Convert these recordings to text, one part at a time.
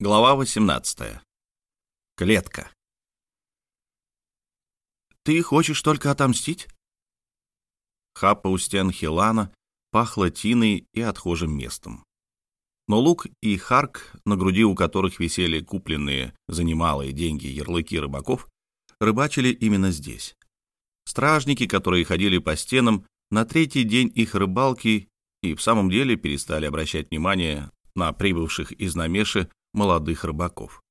Глава 18. Клетка. «Ты хочешь только отомстить?» Хапа у стен Хилана пахла тиной и отхожим местом. Но Лук и Харк, на груди у которых висели купленные за немалые деньги ярлыки рыбаков, рыбачили именно здесь. Стражники, которые ходили по стенам, на третий день их рыбалки и в самом деле перестали обращать внимание на прибывших из Намеши молодых рыбаков.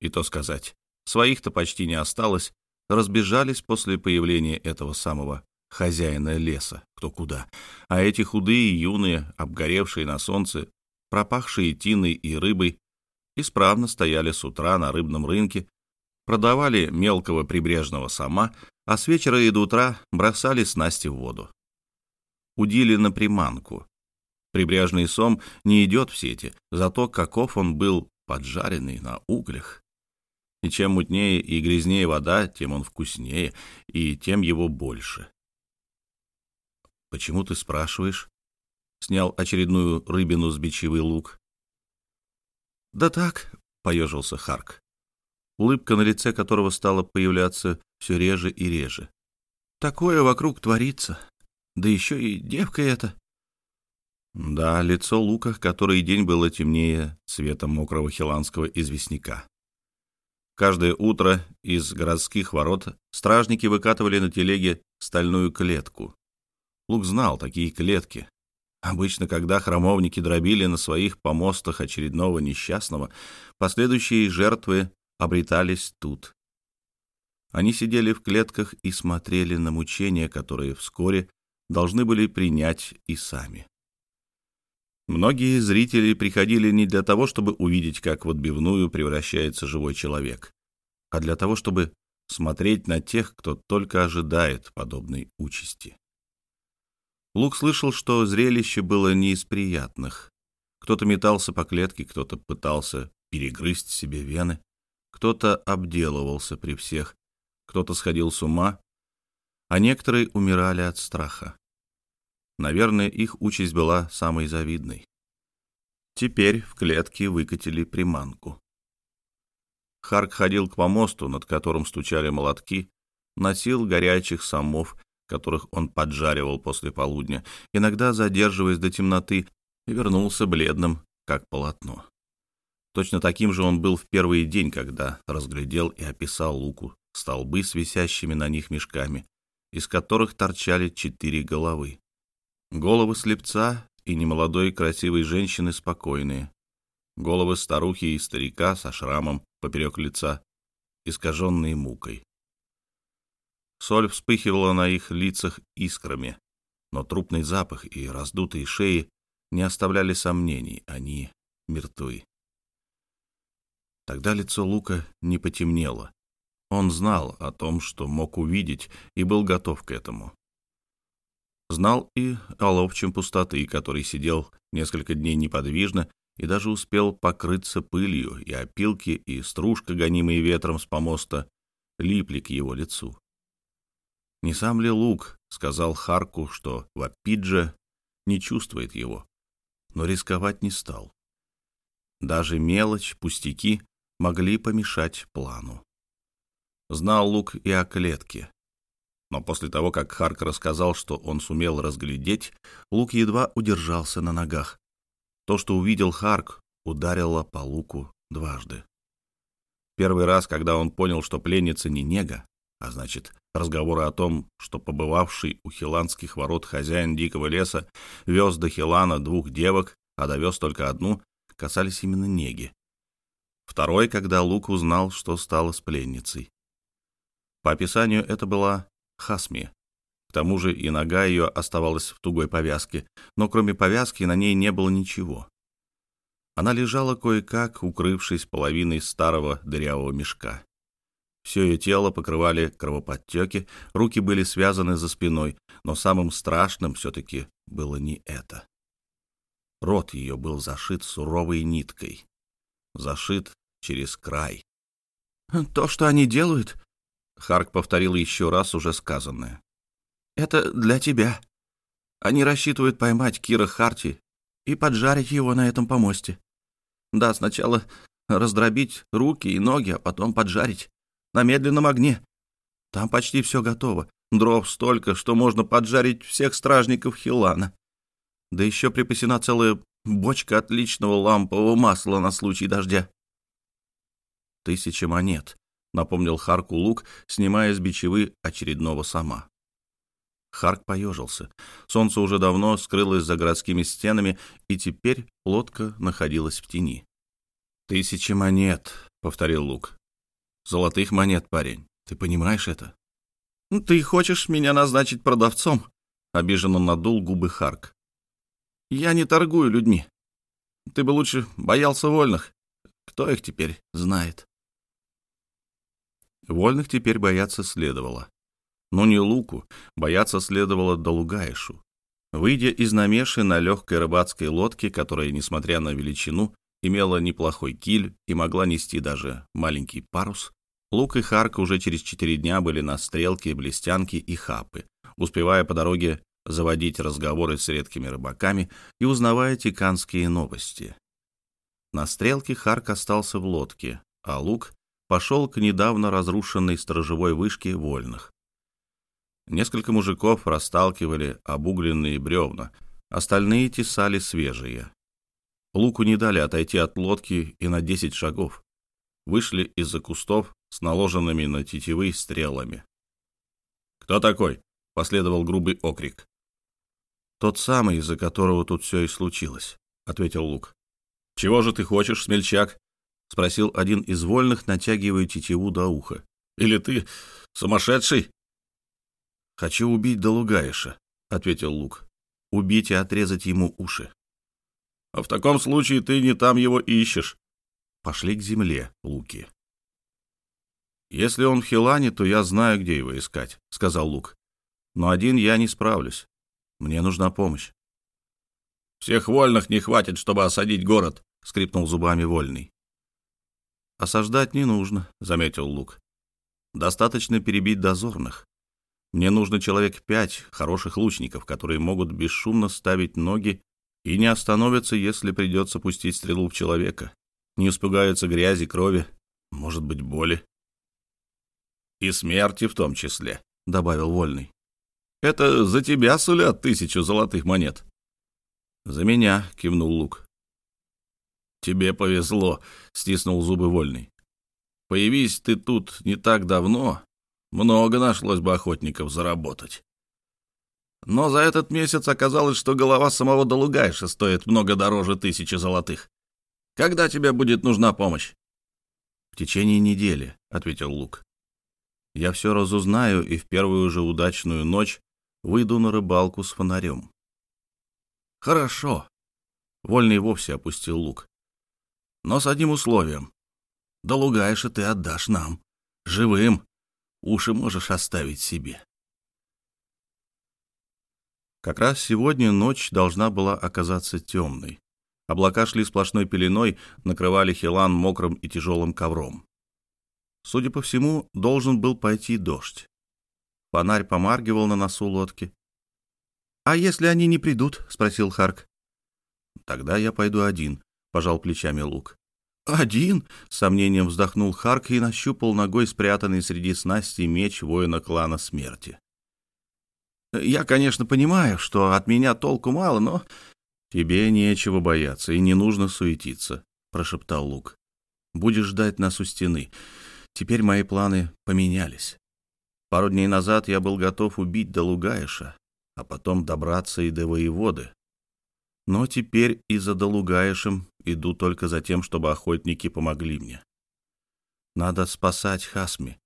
И то сказать, своих-то почти не осталось, разбежались после появления этого самого хозяина леса, кто куда, а эти худые, юные, обгоревшие на солнце, пропахшие тиной и рыбой, исправно стояли с утра на рыбном рынке, продавали мелкого прибрежного сама, а с вечера и до утра бросали снасти в воду. Удили на приманку, Прибрежный сом не идет в сети, зато каков он был поджаренный на углях. И чем мутнее и грязнее вода, тем он вкуснее, и тем его больше. «Почему ты спрашиваешь?» — снял очередную рыбину с бичевый лук. «Да так», — поежился Харк, улыбка на лице которого стала появляться все реже и реже. «Такое вокруг творится, да еще и девка эта. Да, лицо Лука, который день было темнее цвета мокрого хиланского известняка. Каждое утро из городских ворот стражники выкатывали на телеге стальную клетку. Лук знал такие клетки. Обычно, когда храмовники дробили на своих помостах очередного несчастного, последующие жертвы обретались тут. Они сидели в клетках и смотрели на мучения, которые вскоре должны были принять и сами. Многие зрители приходили не для того, чтобы увидеть, как в отбивную превращается живой человек, а для того, чтобы смотреть на тех, кто только ожидает подобной участи. Лук слышал, что зрелище было не из приятных. Кто-то метался по клетке, кто-то пытался перегрызть себе вены, кто-то обделывался при всех, кто-то сходил с ума, а некоторые умирали от страха. Наверное, их участь была самой завидной. Теперь в клетке выкатили приманку. Харк ходил к помосту, над которым стучали молотки, носил горячих самов, которых он поджаривал после полудня, иногда задерживаясь до темноты, и вернулся бледным, как полотно. Точно таким же он был в первый день, когда разглядел и описал луку столбы с висящими на них мешками, из которых торчали четыре головы. Головы слепца и немолодой красивой женщины спокойные. Головы старухи и старика со шрамом поперек лица, искаженные мукой. Соль вспыхивала на их лицах искрами, но трупный запах и раздутые шеи не оставляли сомнений, они мертвы. Тогда лицо Лука не потемнело. Он знал о том, что мог увидеть, и был готов к этому. Знал и о ловчем пустоты, который сидел несколько дней неподвижно и даже успел покрыться пылью, и опилки, и стружка, гонимые ветром с помоста, липли к его лицу. «Не сам ли Лук?» — сказал Харку, что Вапиджа не чувствует его, но рисковать не стал. Даже мелочь, пустяки могли помешать плану. Знал Лук и о клетке. Но после того, как Харк рассказал, что он сумел разглядеть, Лук едва удержался на ногах. То, что увидел Харк, ударило по Луку дважды. Первый раз, когда он понял, что пленница не нега, а значит, разговоры о том, что побывавший у хиланских ворот хозяин дикого леса вез до Хилана двух девок, а довез только одну, касались именно неги. Второй, когда Лук узнал, что стало с пленницей. По описанию, это была Хасми. К тому же и нога ее оставалась в тугой повязке, но кроме повязки на ней не было ничего. Она лежала кое-как, укрывшись половиной старого дырявого мешка. Все ее тело покрывали кровоподтеки, руки были связаны за спиной, но самым страшным все-таки было не это. Рот ее был зашит суровой ниткой. Зашит через край. «То, что они делают, Харк повторил еще раз уже сказанное. «Это для тебя. Они рассчитывают поймать Кира Харти и поджарить его на этом помосте. Да, сначала раздробить руки и ноги, а потом поджарить. На медленном огне. Там почти все готово. Дров столько, что можно поджарить всех стражников Хилана. Да еще припасена целая бочка отличного лампового масла на случай дождя. Тысяча монет, напомнил Харку Лук, снимая с бичевы очередного сама. Харк поежился. Солнце уже давно скрылось за городскими стенами, и теперь лодка находилась в тени. «Тысячи монет», — повторил Лук. «Золотых монет, парень. Ты понимаешь это?» «Ну, «Ты хочешь меня назначить продавцом?» — обиженно надул губы Харк. «Я не торгую людьми. Ты бы лучше боялся вольных. Кто их теперь знает?» Вольных теперь бояться следовало. Но не Луку, бояться следовало Долугаишу. Выйдя из намеши на легкой рыбацкой лодке, которая, несмотря на величину, имела неплохой киль и могла нести даже маленький парус, Лук и Харк уже через четыре дня были на стрелке, блестянки и хапы, успевая по дороге заводить разговоры с редкими рыбаками и узнавая тиканские новости. На стрелке Харк остался в лодке, а Лук пошел к недавно разрушенной сторожевой вышке вольных. Несколько мужиков расталкивали обугленные бревна, остальные тесали свежие. Луку не дали отойти от лодки и на десять шагов. Вышли из-за кустов с наложенными на тетивы стрелами. «Кто такой?» — последовал грубый окрик. «Тот самый, из-за которого тут все и случилось», — ответил Лук. «Чего же ты хочешь, смельчак?» — спросил один из вольных, натягивая тетиву до уха. «Или ты сумасшедший?» «Хочу убить Долугаиша», — ответил Лук. «Убить и отрезать ему уши». «А в таком случае ты не там его ищешь». Пошли к земле, Луки. «Если он в Хилане, то я знаю, где его искать», — сказал Лук. «Но один я не справлюсь. Мне нужна помощь». «Всех вольных не хватит, чтобы осадить город», — скрипнул зубами Вольный. «Осаждать не нужно», — заметил Лук. «Достаточно перебить дозорных. Мне нужно человек пять хороших лучников, которые могут бесшумно ставить ноги и не остановятся, если придется пустить стрелу в человека. Не испугаются грязи, крови, может быть, боли. «И смерти в том числе», — добавил Вольный. «Это за тебя сулят тысячу золотых монет». «За меня», — кивнул Лук. «Тебе повезло», — стиснул зубы Вольный. «Появись ты тут не так давно, много нашлось бы охотников заработать. Но за этот месяц оказалось, что голова самого Долугайша стоит много дороже тысячи золотых. Когда тебе будет нужна помощь? — В течение недели, — ответил Лук. Я все разузнаю и в первую же удачную ночь выйду на рыбалку с фонарем. — Хорошо. Вольный вовсе опустил лук. Но с одним условием. Долугайша ты отдашь нам. Живым. Уши можешь оставить себе. Как раз сегодня ночь должна была оказаться темной. Облака шли сплошной пеленой, накрывали Хилан мокрым и тяжелым ковром. Судя по всему, должен был пойти дождь. Фонарь помаргивал на носу лодки. «А если они не придут?» — спросил Харк. «Тогда я пойду один», — пожал плечами Лук. «Один?» — с сомнением вздохнул Харк и нащупал ногой спрятанный среди снасти меч воина клана смерти. «Я, конечно, понимаю, что от меня толку мало, но...» «Тебе нечего бояться и не нужно суетиться», — прошептал Лук. «Будешь ждать нас у стены. Теперь мои планы поменялись. Пару дней назад я был готов убить Долугаиша, а потом добраться и до воеводы. Но теперь и за Долугаишем иду только за тем, чтобы охотники помогли мне. Надо спасать Хасми.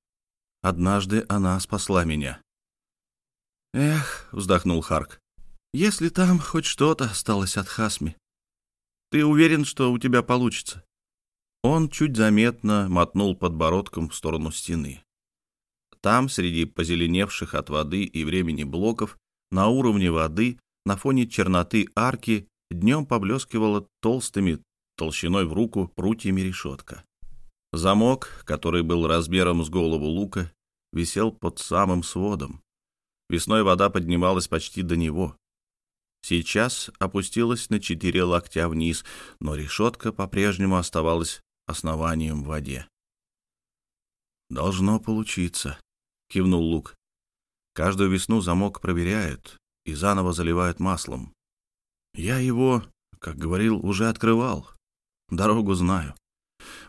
Однажды она спасла меня. «Эх», — вздохнул Харк, — «если там хоть что-то осталось от Хасми. Ты уверен, что у тебя получится?» Он чуть заметно мотнул подбородком в сторону стены. Там, среди позеленевших от воды и времени блоков, на уровне воды, на фоне черноты арки, днем поблескивала толстыми, толщиной в руку, прутьями решетка. Замок, который был размером с голову лука, висел под самым сводом. Весной вода поднималась почти до него. сейчас опустилась на четыре локтя вниз, но решетка по-прежнему оставалась основанием в воде. «Должно получиться», — кивнул Лук. «Каждую весну замок проверяют и заново заливают маслом. Я его, как говорил, уже открывал. Дорогу знаю.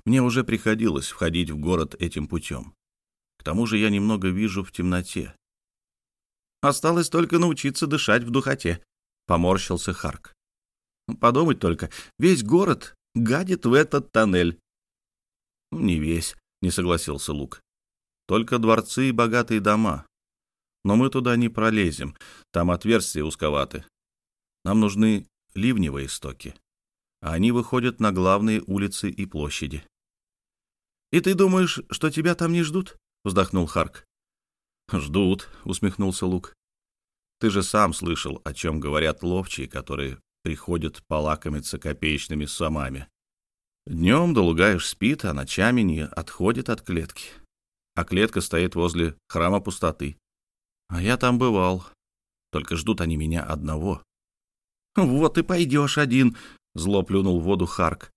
Мне уже приходилось входить в город этим путем. К тому же я немного вижу в темноте. Осталось только научиться дышать в духоте», — поморщился Харк. «Подумать только, весь город гадит в этот тоннель». «Не весь», — не согласился Лук. «Только дворцы и богатые дома. Но мы туда не пролезем, там отверстия узковаты. Нам нужны ливневые стоки, а они выходят на главные улицы и площади». «И ты думаешь, что тебя там не ждут?» — вздохнул Харк. «Ждут», — усмехнулся Лук. «Ты же сам слышал, о чем говорят ловчие, которые приходят полакомиться копеечными самами. Днем долугаешь спит, а ночами не отходит от клетки. А клетка стоит возле храма пустоты. А я там бывал. Только ждут они меня одного. «Вот и пойдешь один», — зло плюнул в воду Харк.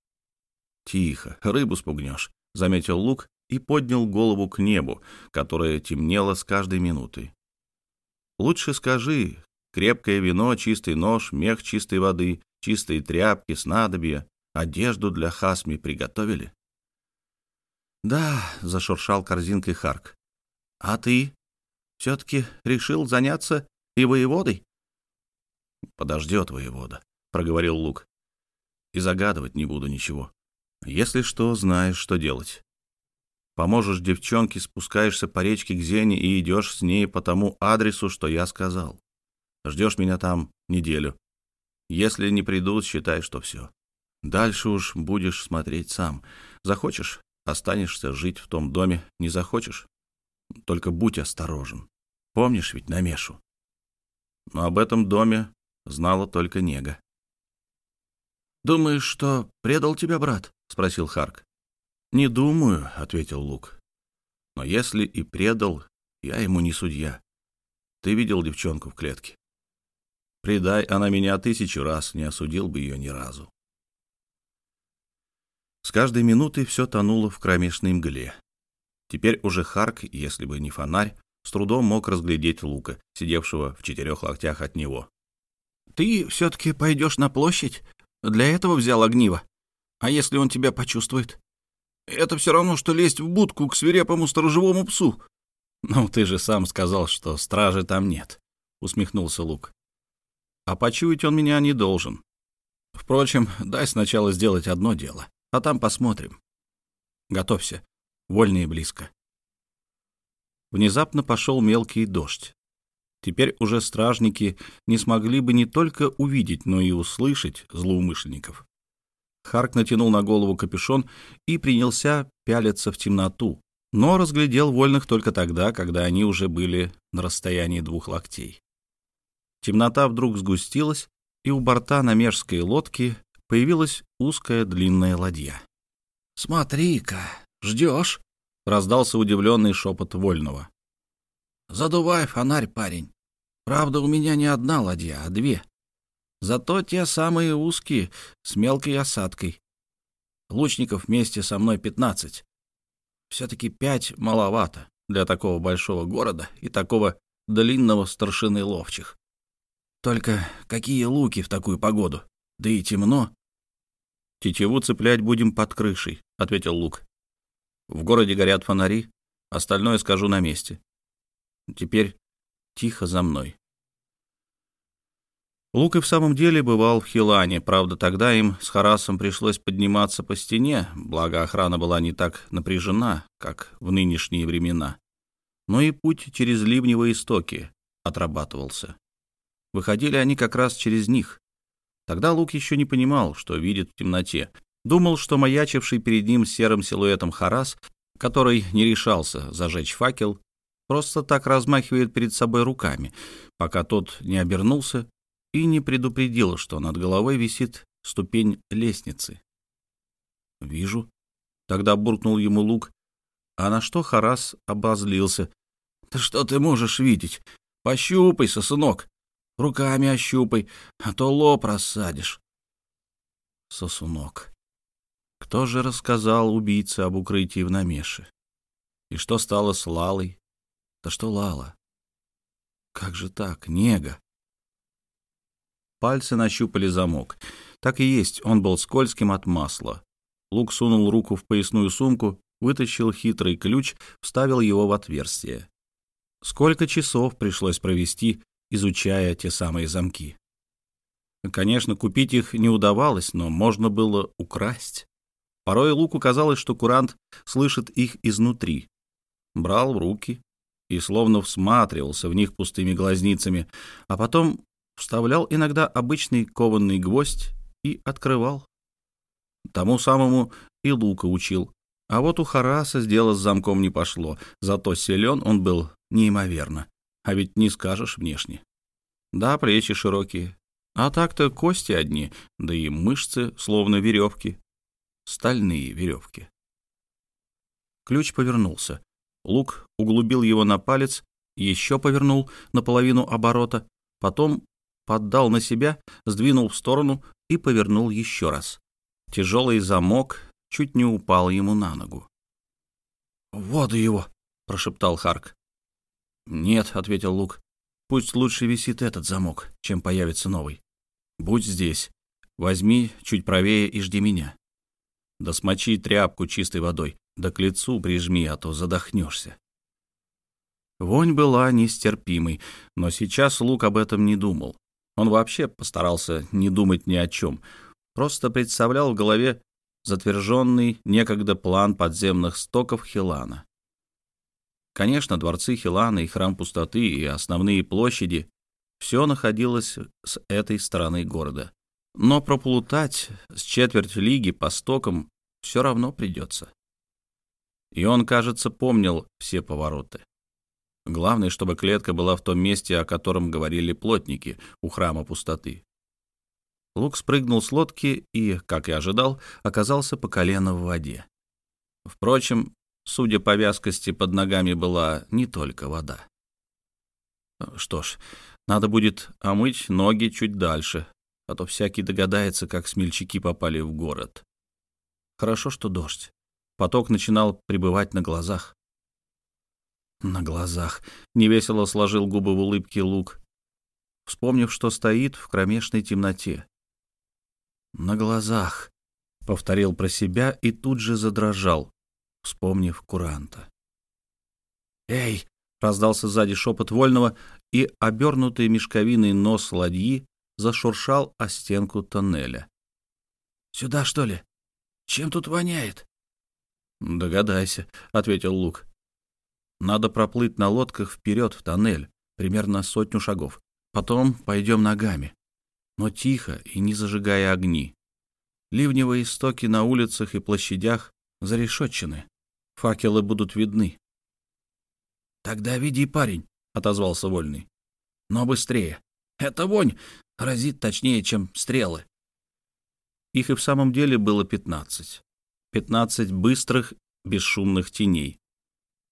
«Тихо, рыбу спугнешь», — заметил Лук и поднял голову к небу, которое темнело с каждой минутой. «Лучше скажи, крепкое вино, чистый нож, мех чистой воды, чистые тряпки, снадобья, Одежду для Хасми приготовили? Да, зашуршал корзинкой Харк. А ты все-таки решил заняться и воеводой? Подождет воевода, проговорил Лук. И загадывать не буду ничего. Если что, знаешь, что делать. Поможешь девчонке, спускаешься по речке к Зене и идешь с ней по тому адресу, что я сказал. Ждешь меня там неделю. Если не приду, считай, что все. Дальше уж будешь смотреть сам. Захочешь — останешься жить в том доме, не захочешь — только будь осторожен. Помнишь ведь Намешу? Но об этом доме знала только Нега. «Думаешь, что предал тебя брат?» — спросил Харк. «Не думаю», — ответил Лук. «Но если и предал, я ему не судья. Ты видел девчонку в клетке? Предай она меня тысячу раз, не осудил бы ее ни разу. С каждой минутой все тонуло в кромешной мгле. Теперь уже Харк, если бы не фонарь, с трудом мог разглядеть Лука, сидевшего в четырех локтях от него. «Ты все-таки пойдешь на площадь? Для этого взял огниво. А если он тебя почувствует? Это все равно, что лезть в будку к свирепому сторожевому псу». «Ну, ты же сам сказал, что стражи там нет», — усмехнулся Лук. «А почуять он меня не должен. Впрочем, дай сначала сделать одно дело. А там посмотрим. Готовься. Вольные близко. Внезапно пошел мелкий дождь. Теперь уже стражники не смогли бы не только увидеть, но и услышать злоумышленников. Харк натянул на голову капюшон и принялся пялиться в темноту, но разглядел вольных только тогда, когда они уже были на расстоянии двух локтей. Темнота вдруг сгустилась, и у борта намежской лодки появилась узкая длинная ладья. «Смотри-ка, ждешь?» — раздался удивленный шепот Вольного. «Задувай фонарь, парень. Правда, у меня не одна ладья, а две. Зато те самые узкие, с мелкой осадкой. Лучников вместе со мной пятнадцать. Все-таки пять маловато для такого большого города и такого длинного старшины ловчих. Только какие луки в такую погоду? Да и темно. «Тетиву цеплять будем под крышей», — ответил Лук. «В городе горят фонари, остальное скажу на месте. Теперь тихо за мной». Лук и в самом деле бывал в Хилане, правда, тогда им с Харасом пришлось подниматься по стене, благо охрана была не так напряжена, как в нынешние времена. Но и путь через ливневые истоки отрабатывался. Выходили они как раз через них. Тогда Лук еще не понимал, что видит в темноте. Думал, что маячивший перед ним серым силуэтом Харас, который не решался зажечь факел, просто так размахивает перед собой руками, пока тот не обернулся и не предупредил, что над головой висит ступень лестницы. «Вижу». Тогда буркнул ему Лук, а на что Харас обозлился. «Да что ты можешь видеть? Пощупайся, сынок. Руками ощупай, а то лоб рассадишь. Сосунок. Кто же рассказал убийце об укрытии в намеше? И что стало с Лалой? Да что Лала? Как же так, нега? Пальцы нащупали замок. Так и есть, он был скользким от масла. Лук сунул руку в поясную сумку, вытащил хитрый ключ, вставил его в отверстие. Сколько часов пришлось провести, изучая те самые замки. Конечно, купить их не удавалось, но можно было украсть. Порой Луку казалось, что курант слышит их изнутри. Брал в руки и словно всматривался в них пустыми глазницами, а потом вставлял иногда обычный кованный гвоздь и открывал. Тому самому и Лука учил. А вот у Хараса дело с замком не пошло, зато силен он был неимоверно. А ведь не скажешь внешне. Да, плечи широкие. А так-то кости одни, да и мышцы, словно веревки. Стальные веревки. Ключ повернулся. Лук углубил его на палец, еще повернул наполовину оборота, потом поддал на себя, сдвинул в сторону и повернул еще раз. Тяжелый замок чуть не упал ему на ногу. «Вот его!» — прошептал Харк. «Нет», — ответил Лук. «Пусть лучше висит этот замок, чем появится новый. Будь здесь. Возьми чуть правее и жди меня. Да смочи тряпку чистой водой, да к лицу прижми, а то задохнешься». Вонь была нестерпимой, но сейчас Лук об этом не думал. Он вообще постарался не думать ни о чем, просто представлял в голове затверженный некогда план подземных стоков Хилана. Конечно, дворцы Хилана и храм пустоты и основные площади — все находилось с этой стороны города. Но проплутать с четверть лиги по стокам все равно придется. И он, кажется, помнил все повороты. Главное, чтобы клетка была в том месте, о котором говорили плотники у храма пустоты. Лук спрыгнул с лодки и, как и ожидал, оказался по колено в воде. Впрочем, судя по вязкости, под ногами была не только вода. Что ж, надо будет омыть ноги чуть дальше, а то всякий догадается, как смельчаки попали в город. Хорошо, что дождь. Поток начинал прибывать на глазах. На глазах. Невесело сложил губы в улыбке Лук, вспомнив, что стоит в кромешной темноте. «На глазах», — повторил про себя и тут же задрожал, вспомнив куранта. «Эй!» — раздался сзади шепот вольного, и обернутый мешковиной нос ладьи зашуршал о стенку тоннеля. «Сюда, что ли? Чем тут воняет?» «Догадайся», — ответил Лук. «Надо проплыть на лодках вперед в тоннель, примерно сотню шагов. Потом пойдем ногами но тихо и не зажигая огни. Ливневые истоки на улицах и площадях зарешетчены. Факелы будут видны. «Тогда веди, парень», — отозвался Вольный. «Но быстрее. Эта вонь разит точнее, чем стрелы». Их и в самом деле было пятнадцать. Пятнадцать быстрых, бесшумных теней.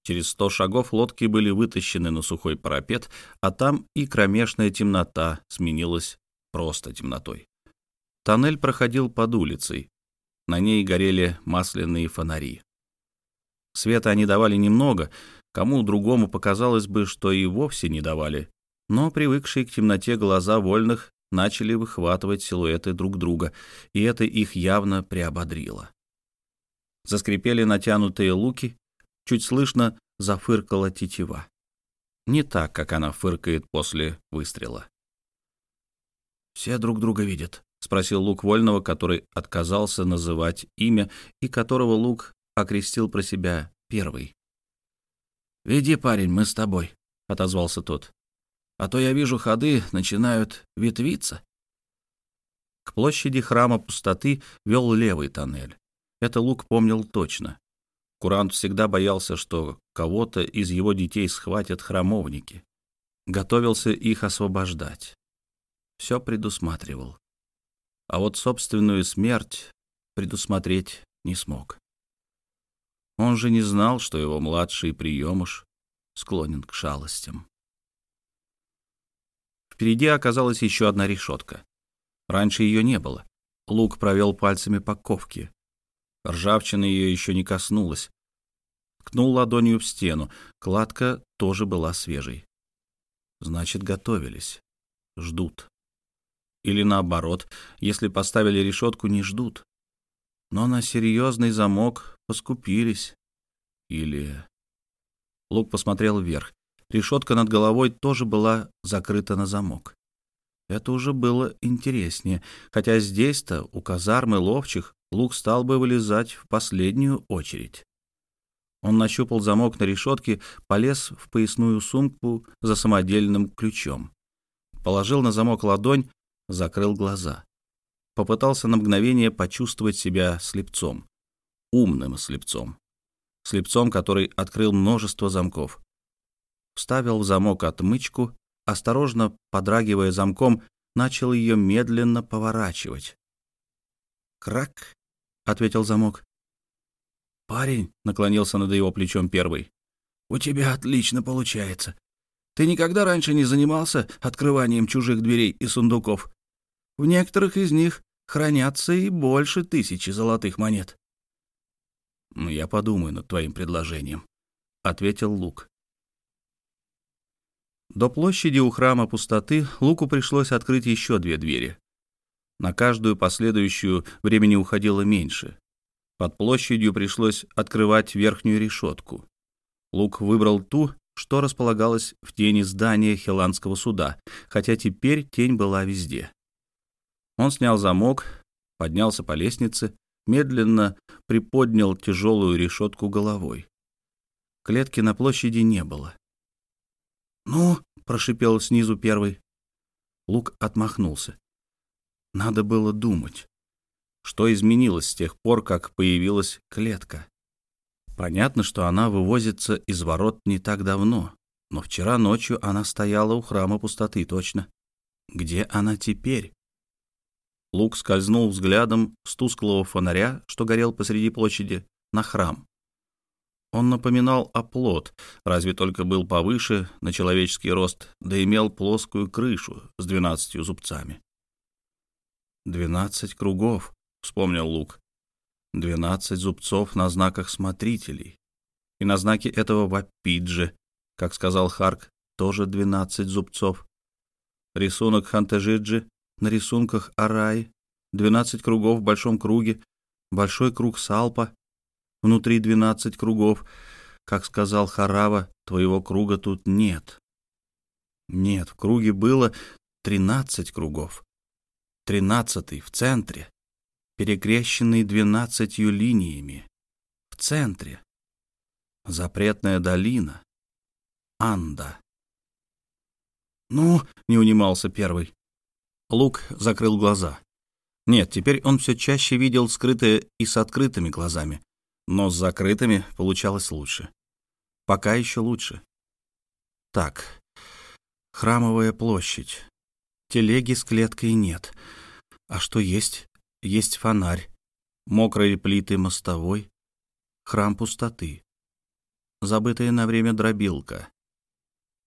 Через сто шагов лодки были вытащены на сухой парапет, а там и кромешная темнота сменилась просто темнотой. Тоннель проходил под улицей. На ней горели масляные фонари. Света они давали немного, кому другому показалось бы, что и вовсе не давали. Но привыкшие к темноте глаза вольных начали выхватывать силуэты друг друга, и это их явно приободрило. Заскрипели натянутые луки, чуть слышно зафыркала тетива. Не так, как она фыркает после выстрела. «Все друг друга видят», — спросил Лук Вольного, который отказался называть имя и которого Лук окрестил про себя первый. «Веди, парень, мы с тобой», — отозвался тот. «А то я вижу, ходы начинают ветвиться». К площади храма пустоты вел левый тоннель. Это Лук помнил точно. Курант всегда боялся, что кого-то из его детей схватят храмовники. Готовился их освобождать все предусматривал. А вот собственную смерть предусмотреть не смог. Он же не знал, что его младший приемыш склонен к шалостям. Впереди оказалась еще одна решетка. Раньше ее не было. Лук провел пальцами по ковке. Ржавчина ее еще не коснулась. Ткнул ладонью в стену. Кладка тоже была свежей. Значит, готовились. Ждут. Или наоборот, если поставили решетку, не ждут. Но на серьезный замок поскупились. Или... Лук посмотрел вверх. Решетка над головой тоже была закрыта на замок. Это уже было интереснее, хотя здесь-то, у казармы ловчих, Лук стал бы вылезать в последнюю очередь. Он нащупал замок на решетке, полез в поясную сумку за самодельным ключом. Положил на замок ладонь, закрыл глаза. Попытался на мгновение почувствовать себя слепцом. Умным слепцом. Слепцом, который открыл множество замков. Вставил в замок отмычку, осторожно, подрагивая замком, начал ее медленно поворачивать. «Крак!» — ответил замок. «Парень», — наклонился над его плечом первый, — «у тебя отлично получается. Ты никогда раньше не занимался открыванием чужих дверей и сундуков. В некоторых из них хранятся и больше тысячи золотых монет». «Я подумаю над твоим предложением», — ответил Лук. До площади у храма пустоты Луку пришлось открыть еще две двери. На каждую последующую времени уходило меньше. Под площадью пришлось открывать верхнюю решетку. Лук выбрал ту, что располагалась в тени здания Хиландского суда, хотя теперь тень была везде. Он снял замок, поднялся по лестнице, медленно приподнял тяжелую решетку головой. Клетки на площади не было. «Ну?» — прошипел снизу первый. Лук отмахнулся. Надо было думать. Что изменилось с тех пор, как появилась клетка? Понятно, что она вывозится из ворот не так давно, но вчера ночью она стояла у храма пустоты, точно. Где она теперь? Лук скользнул взглядом с тусклого фонаря, что горел посреди площади, на храм. Он напоминал оплот, разве только был повыше на человеческий рост, да имел плоскую крышу с двенадцатью зубцами. «Двенадцать кругов», — вспомнил Лук. «Двенадцать зубцов на знаках смотрителей. И на знаке этого вапиджи, как сказал Харк, тоже двенадцать зубцов. Рисунок Хантежиджи на рисунках Арай, двенадцать кругов в большом круге, большой круг Салпа, внутри двенадцать кругов. Как сказал Харава, твоего круга тут нет. Нет, в круге было тринадцать кругов. Тринадцатый в центре, перекрещенный двенадцатью линиями. В центре. Запретная долина. Анда. «Ну?» — не унимался первый. Лук закрыл глаза. Нет, теперь он все чаще видел скрытое и с открытыми глазами но с закрытыми получалось лучше. Пока еще лучше. Так, храмовая площадь. Телеги с клеткой нет. А что есть? Есть фонарь, мокрые плиты мостовой, храм пустоты, забытая на время дробилка,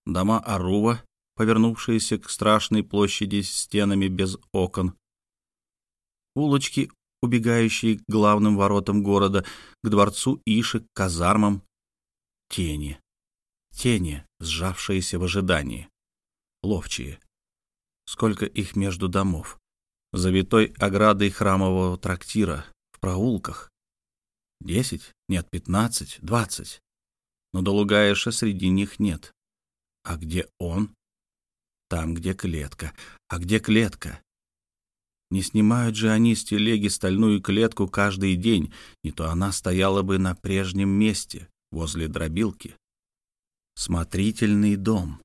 дома Арува, повернувшиеся к страшной площади стенами без окон, улочки убегающие к главным воротам города, к дворцу Иши, к казармам. Тени. Тени, сжавшиеся в ожидании. Ловчие. Сколько их между домов. Завитой оградой храмового трактира. В проулках. Десять? Нет, пятнадцать, двадцать. Но Долугаеша среди них нет. А где он? Там, где клетка. А где клетка? Не снимают же они с телеги стальную клетку каждый день, не то она стояла бы на прежнем месте, возле дробилки. Смотрительный дом.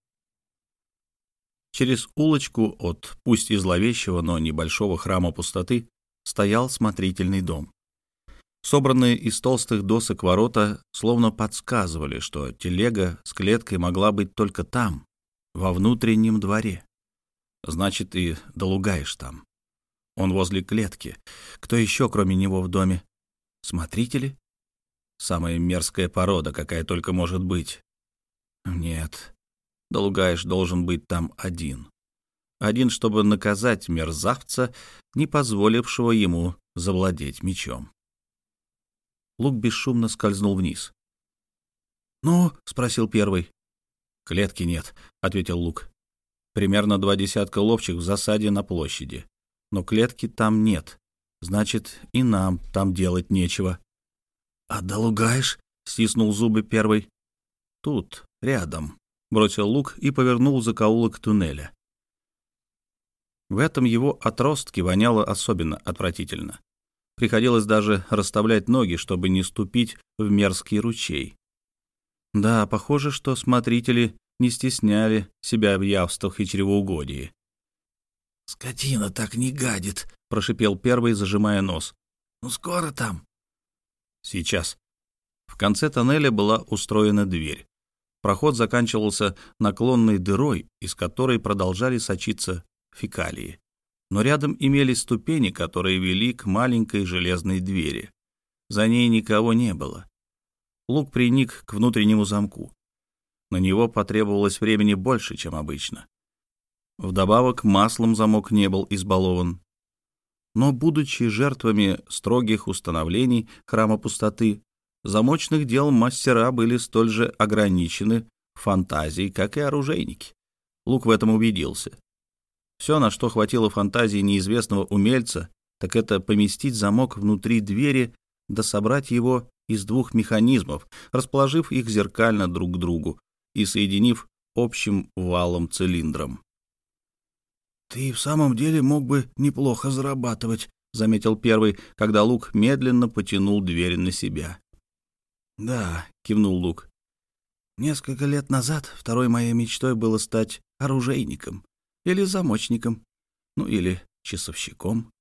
Через улочку от, пусть и зловещего, но небольшого храма пустоты, стоял смотрительный дом. Собранные из толстых досок ворота словно подсказывали, что телега с клеткой могла быть только там, во внутреннем дворе. Значит, и долугаешь там. Он возле клетки. Кто еще, кроме него, в доме? Смотрители? Самая мерзкая порода, какая только может быть. Нет, Долгаеш должен быть там один. один, чтобы наказать мерзавца, не позволившего ему завладеть мечом. Лук бесшумно скользнул вниз. «Ну?» — спросил первый. «Клетки нет», — ответил Лук. «Примерно два десятка ловчих в засаде на площади. Но клетки там нет. Значит, и нам там делать нечего». «А долугаешь?» — стиснул зубы первый. «Тут, рядом», — бросил Лук и повернул за каулок туннеля. В этом его отростке воняло особенно отвратительно. Приходилось даже расставлять ноги, чтобы не ступить в мерзкий ручей. Да, похоже, что смотрители не стесняли себя в явствах и чревоугодии. «Скотина так не гадит», — прошипел первый, зажимая нос. «Ну скоро там?» «Сейчас». В конце тоннеля была устроена дверь. Проход заканчивался наклонной дырой, из которой продолжали сочиться фекалии. Но рядом имелись ступени, которые вели к маленькой железной двери. За ней никого не было. Лук приник к внутреннему замку. На него потребовалось времени больше, чем обычно. Вдобавок маслом замок не был избалован. Но, будучи жертвами строгих установлений храма пустоты, замочных дел мастера были столь же ограничены фантазией, как и оружейники. Лук в этом убедился. Все, на что хватило фантазии неизвестного умельца, так это поместить замок внутри двери да собрать его из двух механизмов, расположив их зеркально друг к другу и соединив общим валом-цилиндром. «Ты в самом деле мог бы неплохо зарабатывать», — заметил первый, когда Лук медленно потянул дверь на себя. «Да», — кивнул Лук. «Несколько лет назад второй моей мечтой было стать оружейником или замочником, ну или часовщиком.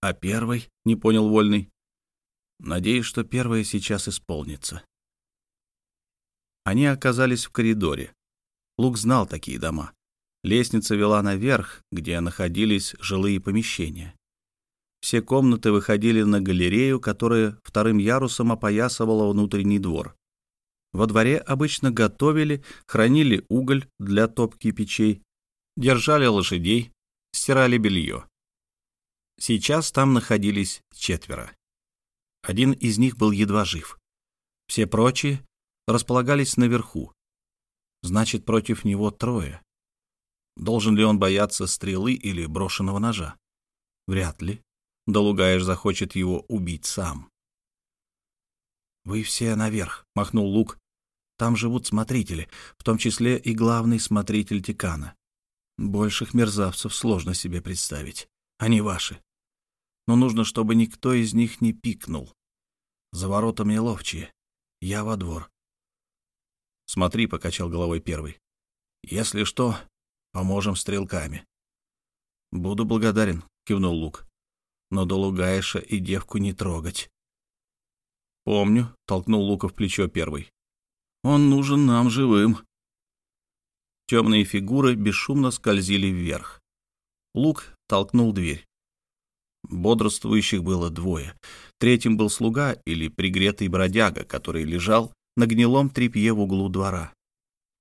А первый, не понял Вольный. Надеюсь, что первое сейчас исполнится. Они оказались в коридоре. Лук знал такие дома. Лестница вела наверх, где находились жилые помещения. Все комнаты выходили на галерею, которая вторым ярусом опоясывала внутренний двор. Во дворе обычно готовили, хранили уголь для топки печей держали лошадей, стирали белье. Сейчас там находились четверо. Один из них был едва жив. Все прочие располагались наверху. Значит, против него трое. Должен ли он бояться стрелы или брошенного ножа? Вряд ли. Долугаеш захочет его убить сам. «Вы все наверх», — махнул Лук. «Там живут смотрители, в том числе и главный смотритель Тикана. Больших мерзавцев сложно себе представить. Они ваши. Но нужно, чтобы никто из них не пикнул. За воротами ловчие. Я во двор. Смотри, — покачал головой первый. Если что, поможем стрелками. Буду благодарен, — кивнул Лук. Но до Лугаиша и девку не трогать. Помню, — толкнул Лука в плечо первый. Он нужен нам живым. Темные фигуры бесшумно скользили вверх. Лук толкнул дверь. Бодрствующих было двое. Третьим был слуга или пригретый бродяга, который лежал на гнилом тряпье в углу двора.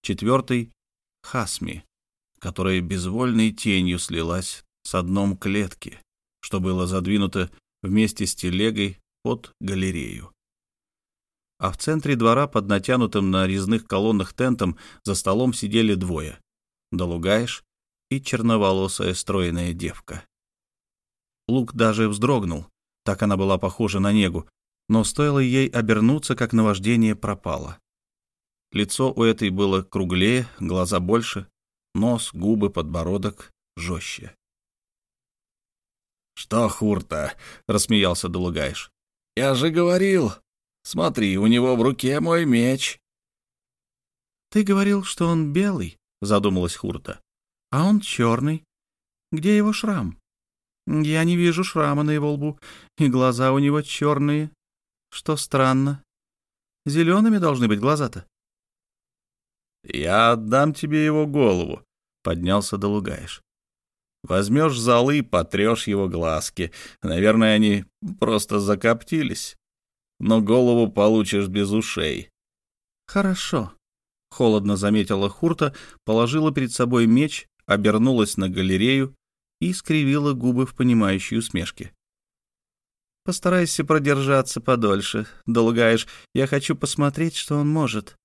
Четвертый — Хасми, которая безвольной тенью слилась с дном клетки, что было задвинуто вместе с телегой под галерею а в центре двора под натянутым на резных колоннах тентом за столом сидели двое — Долугаеш и черноволосая стройная девка. Лук даже вздрогнул, так она была похожа на негу, но стоило ей обернуться, как наваждение пропало. Лицо у этой было круглее, глаза больше, нос, губы, подбородок жестче. «Что, Хурта?» — рассмеялся Долугаеш. «Я же говорил, Смотри, у него в руке мой меч. — Ты говорил, что он белый, — задумалась Хурта. — А он черный. Где его шрам? Я не вижу шрама на его лбу, и глаза у него черные. Что странно. Зелеными должны быть глаза-то. — Я отдам тебе его голову, — поднялся Долугаеш. Возьмешь золы, потрешь его глазки. Наверное, они просто закоптились но голову получишь без ушей. — Хорошо, — холодно заметила Хурта, положила перед собой меч, обернулась на галерею и скривила губы в понимающей усмешке. «Постарайся продержаться подольше, долгаешь. Я хочу посмотреть, что он может».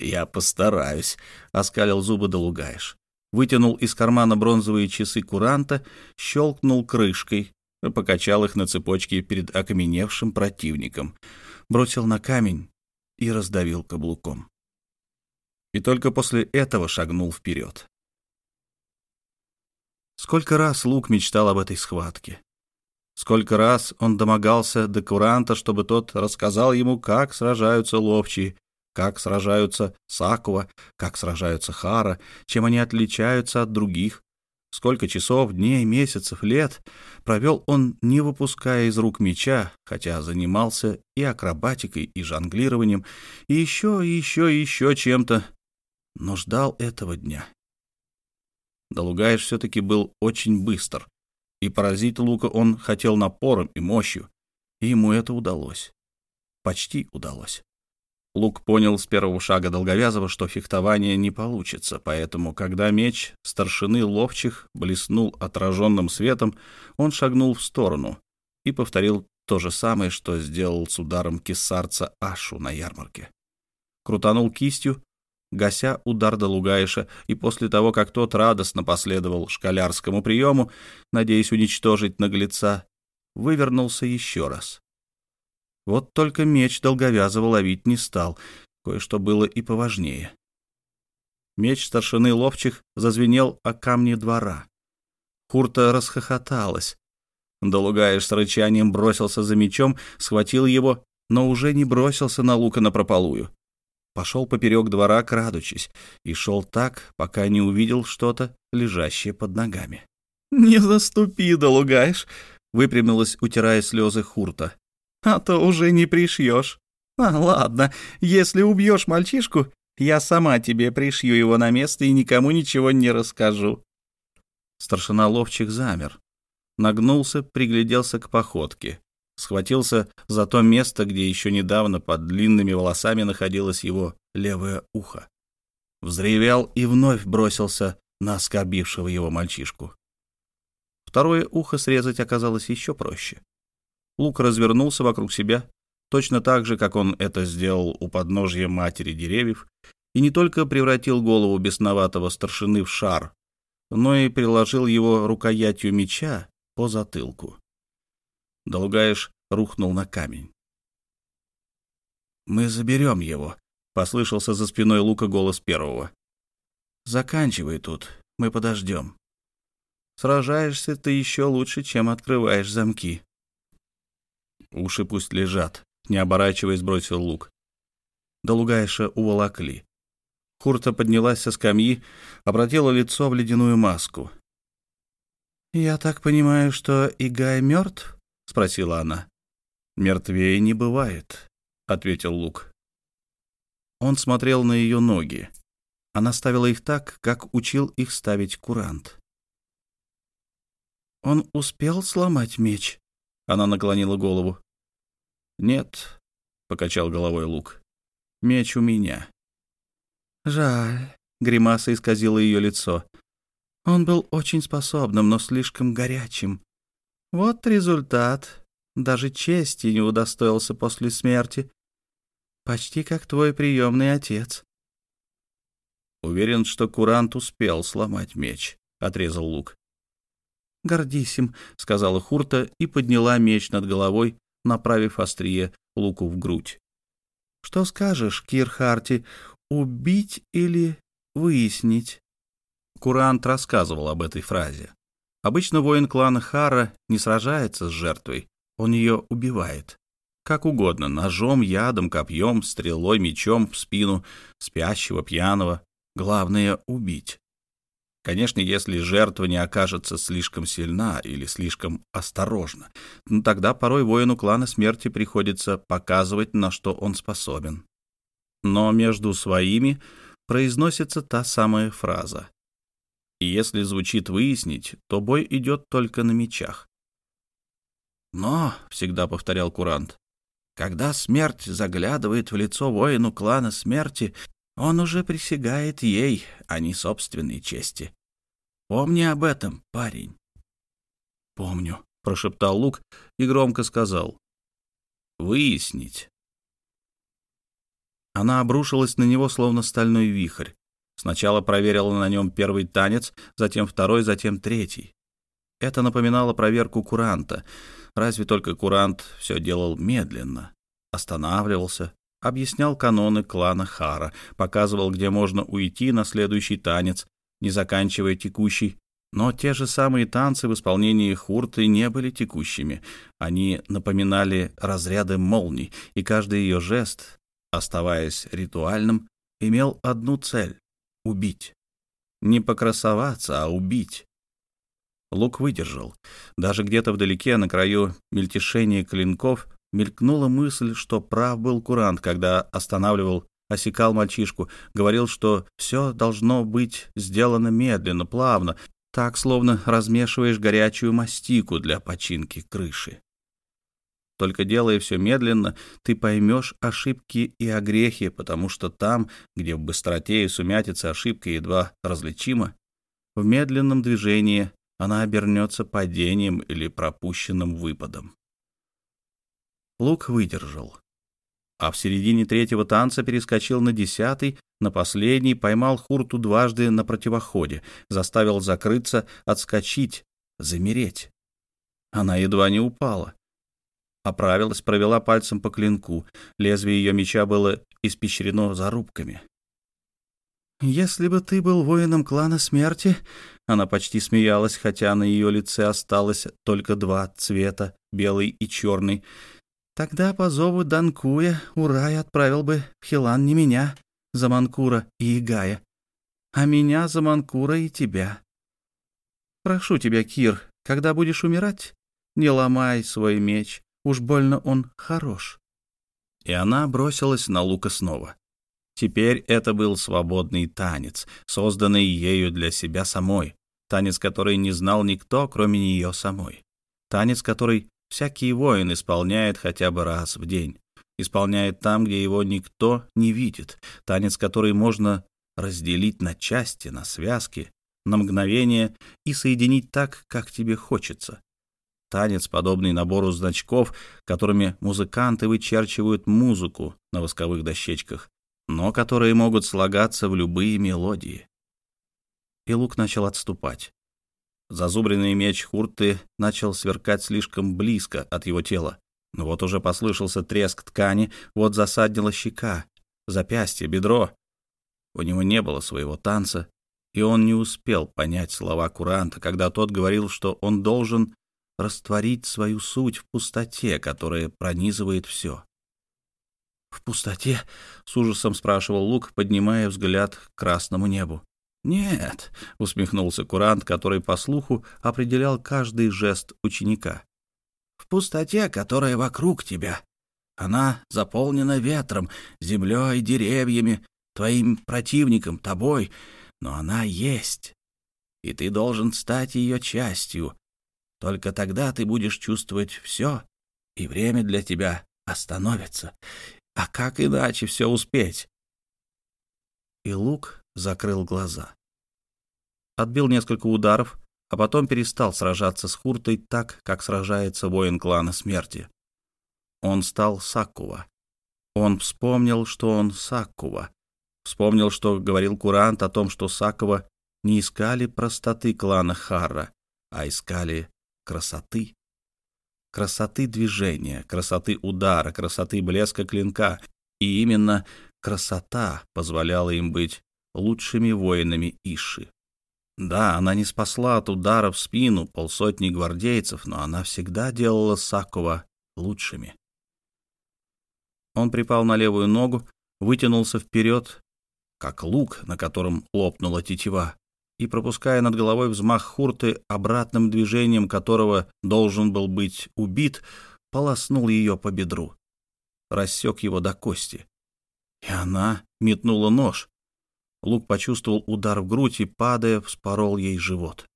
«Я постараюсь», — оскалил зубы Долугаеш. Вытянул из кармана бронзовые часы куранта, щелкнул крышкой, покачал их на цепочке перед окаменевшим противником, бросил на камень и раздавил каблуком. И только после этого шагнул вперед. Сколько раз Лук мечтал об этой схватке. Сколько раз он домогался до куранта, чтобы тот рассказал ему, как сражаются ловчие, как сражаются Сакува, как сражаются Хара, чем они отличаются от других. Сколько часов, дней, месяцев, лет провел он, не выпуская из рук меча, хотя занимался и акробатикой, и жонглированием, и еще, и еще, и еще чем-то, но ждал этого дня. Долугаеш все-таки был очень быстр, и поразить Лука он хотел напором и мощью, и ему это удалось. Почти удалось. Лук понял с первого шага Долговязова, что фехтование не получится, поэтому, когда меч старшины ловчих блеснул отраженным светом, он шагнул в сторону и повторил то же самое, что сделал с ударом кесарца Ашу на ярмарке. Крутанул кистью, гася удар до Лугаиша, и после того, как тот радостно последовал шкалярскому приему, надеясь уничтожить наглеца, вывернулся еще раз. Вот только меч долговязого ловить не стал, кое-что было и поважнее. Меч старшины ловчих зазвенел о камни двора. Курта расхохоталась. Долугаиш с рычанием бросился за мечом, схватил его, но уже не бросился на лука напропалую. Пошел поперек двора, крадучись, и шел так, пока не увидел что-то, лежащее под ногами. «Не заступи, Долугаиш!» — выпрямилась, утирая слезы Хурта а то уже не пришьешь. А, ладно, если убьешь мальчишку, я сама тебе пришью его на место и никому ничего не расскажу». Старшина ловчих замер, нагнулся, пригляделся к походке, схватился за то место, где еще недавно под длинными волосами находилось его левое ухо. Взревел и вновь бросился на оскорбившего его мальчишку. Второе ухо срезать оказалось еще проще. Лук развернулся вокруг себя, точно так же, как он это сделал у подножья матери деревьев, и не только превратил голову бесноватого старшины в шар, но и приложил его рукоятью меча по затылку. Долгаеш рухнул на камень. «Мы заберем его», — послышался за спиной Лука голос первого. «Заканчивай тут, мы подождем. Сражаешься ты еще лучше, чем открываешь замки». Уши пусть лежат, не оборачиваясь, бросил лук. До Лугаиша уволокли. Хурта поднялась со скамьи, обратила лицо в ледяную маску. «Я так понимаю, что Игай мертв?» — спросила она. «Мертвее не бывает», — ответил Лук. Он смотрел на ее ноги. Она ставила их так, как учил их ставить курант. «Он успел сломать меч?» Она наклонила голову. «Нет», — покачал головой Лук, — «меч у меня». «Жаль», — гримаса исказила ее лицо. «Он был очень способным, но слишком горячим. Вот результат. Даже чести не удостоился после смерти. Почти как твой приемный отец». «Уверен, что Курант успел сломать меч», — отрезал Лук. «Гордись им», — сказала Хурта и подняла меч над головой, направив острие луку в грудь. «Что скажешь, Кирхарти, убить или выяснить?» Курант рассказывал об этой фразе. Обычно воин клана Хара не сражается с жертвой, он ее убивает. Как угодно, ножом, ядом, копьем, стрелой, мечом в спину, спящего, пьяного. Главное — убить. Конечно, если жертва не окажется слишком сильна или слишком осторожна, ну, тогда порой воину клана смерти приходится показывать, на что он способен. Но между своими произносится та самая фраза. И если звучит выяснить, то бой идет только на мечах. «Но», — всегда повторял Курант, — «когда смерть заглядывает в лицо воину клана смерти, Он уже присягает ей, а не собственной чести. Помни об этом, парень. Помню, прошептал Лук и громко сказал. Выяснить. Она обрушилась на него, словно стальной вихрь. Сначала проверила на нем первый танец, затем второй, затем третий. Это напоминало проверку куранта, разве только курант все делал медленно, останавливался, объяснял каноны клана Хара, показывал, где можно уйти на следующий танец, не заканчивая текущий. Но те же самые танцы в исполнении хурты не были текущими. Они напоминали разряды молний, и каждый ее жест, оставаясь ритуальным, имел одну цель убить. Не покрасоваться, а убить. Лук выдержал. Даже где-то вдалеке, на краю мельтешения клинков, мелькнула мысль, что прав был курант, когда останавливал, осекал мальчишку, говорил, что все должно быть сделано медленно, плавно, так, словно размешиваешь горячую мастику для починки крыши. Только делая все медленно, ты поймешь ошибки и огрехи, потому что там, где в быстроте и сумятице ошибка едва различима, в медленном движении она обернется падением или пропущенным выпадом. Лук выдержал. А в середине третьего танца перескочил на десятый, на последний, поймал Хурту дважды на противоходе, заставил закрыться, отскочить, замереть. Она едва не упала оправилась, провела пальцем по клинку. Лезвие ее меча было испещрено зарубками. «Если бы ты был воином клана смерти...» Она почти смеялась, хотя на ее лице осталось только два цвета, белый и черный. «Тогда по зову Данкуя Урай отправил бы в Хилан не меня, Заманкура и Игая, а меня, Заманкура и тебя. Прошу тебя, Кир, когда будешь умирать, не ломай свой меч, Уж больно он хорош. И она бросилась на Лука снова. Теперь это был свободный танец, созданный ею для себя самой, танец, который не знал никто, кроме нее самой. Танец, который всякий воин исполняет хотя бы раз в день, исполняет там, где его никто не видит, танец, который можно разделить на части, на связки, на мгновение и соединить так, как тебе хочется, танец, подобный набору значков, которыми музыканты вычерчивают музыку на восковых дощечках, но которые могут слагаться в любые мелодии. И лук начал отступать. Зазубренный меч Хурты начал сверкать слишком близко от его тела. Вот уже послышался треск ткани, вот засаднила щека, запястье, бедро. У него не было своего танца, и он не успел понять слова куранта, когда тот говорил, что он должен растворить свою суть в пустоте, которая пронизывает все. «В пустоте?» — с ужасом спрашивал Лук, поднимая взгляд к красному небу. «Нет», — усмехнулся курант, который, по слуху, определял каждый жест ученика. «В пустоте, которая вокруг тебя. Она заполнена ветром, землей, деревьями, твоим противником, тобой, но она есть, и ты должен стать ее частью, только тогда ты будешь чувствовать все, и время для тебя остановится. А как иначе все успеть? И Лук закрыл глаза. Отбил несколько ударов, а потом перестал сражаться с Хуртой так, как сражается воин клана смерти. Он стал Саккува. Он вспомнил, что он Саккува. Вспомнил, что говорил Курант о том, что Саккува не искали простоты клана Харра, а искали красоты. Красоты движения, красоты удара, красоты блеска клинка. И именно красота позволяла им быть лучшими воинами Иши. Да, она не спасла от удара в спину полсотни гвардейцев, но она всегда делала Сакова лучшими. Он припал на левую ногу, вытянулся вперед, как лук, на котором лопнула тетива, и, пропуская над головой взмах хурты, обратным движением которого должен был быть убит, полоснул ее по бедру, рассек его до кости. И она метнула нож. Лук почувствовал удар в грудь и, падая, вспорол ей живот.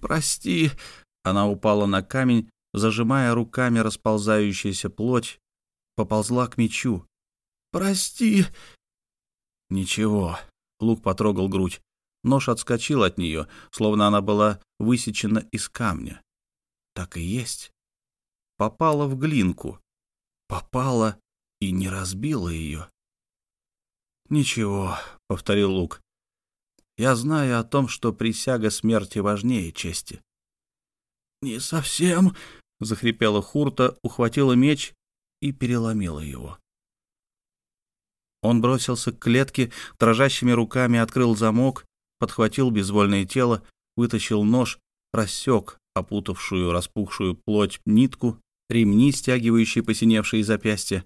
«Прости!» — она упала на камень, зажимая руками расползающуюся плоть, поползла к мечу. «Прости!» Ничего. Лук потрогал грудь. Нож отскочил от нее, словно она была высечена из камня. Так и есть. Попала в глинку. Попала и не разбила ее. «Ничего», — повторил Лук. «Я знаю о том, что присяга смерти важнее чести». «Не совсем», — захрипела Хурта, ухватила меч и переломила его. Он бросился к клетке, дрожащими руками открыл замок, подхватил безвольное тело, вытащил нож, рассек опутавшую распухшую плоть нитку, ремни, стягивающие посиневшие запястья,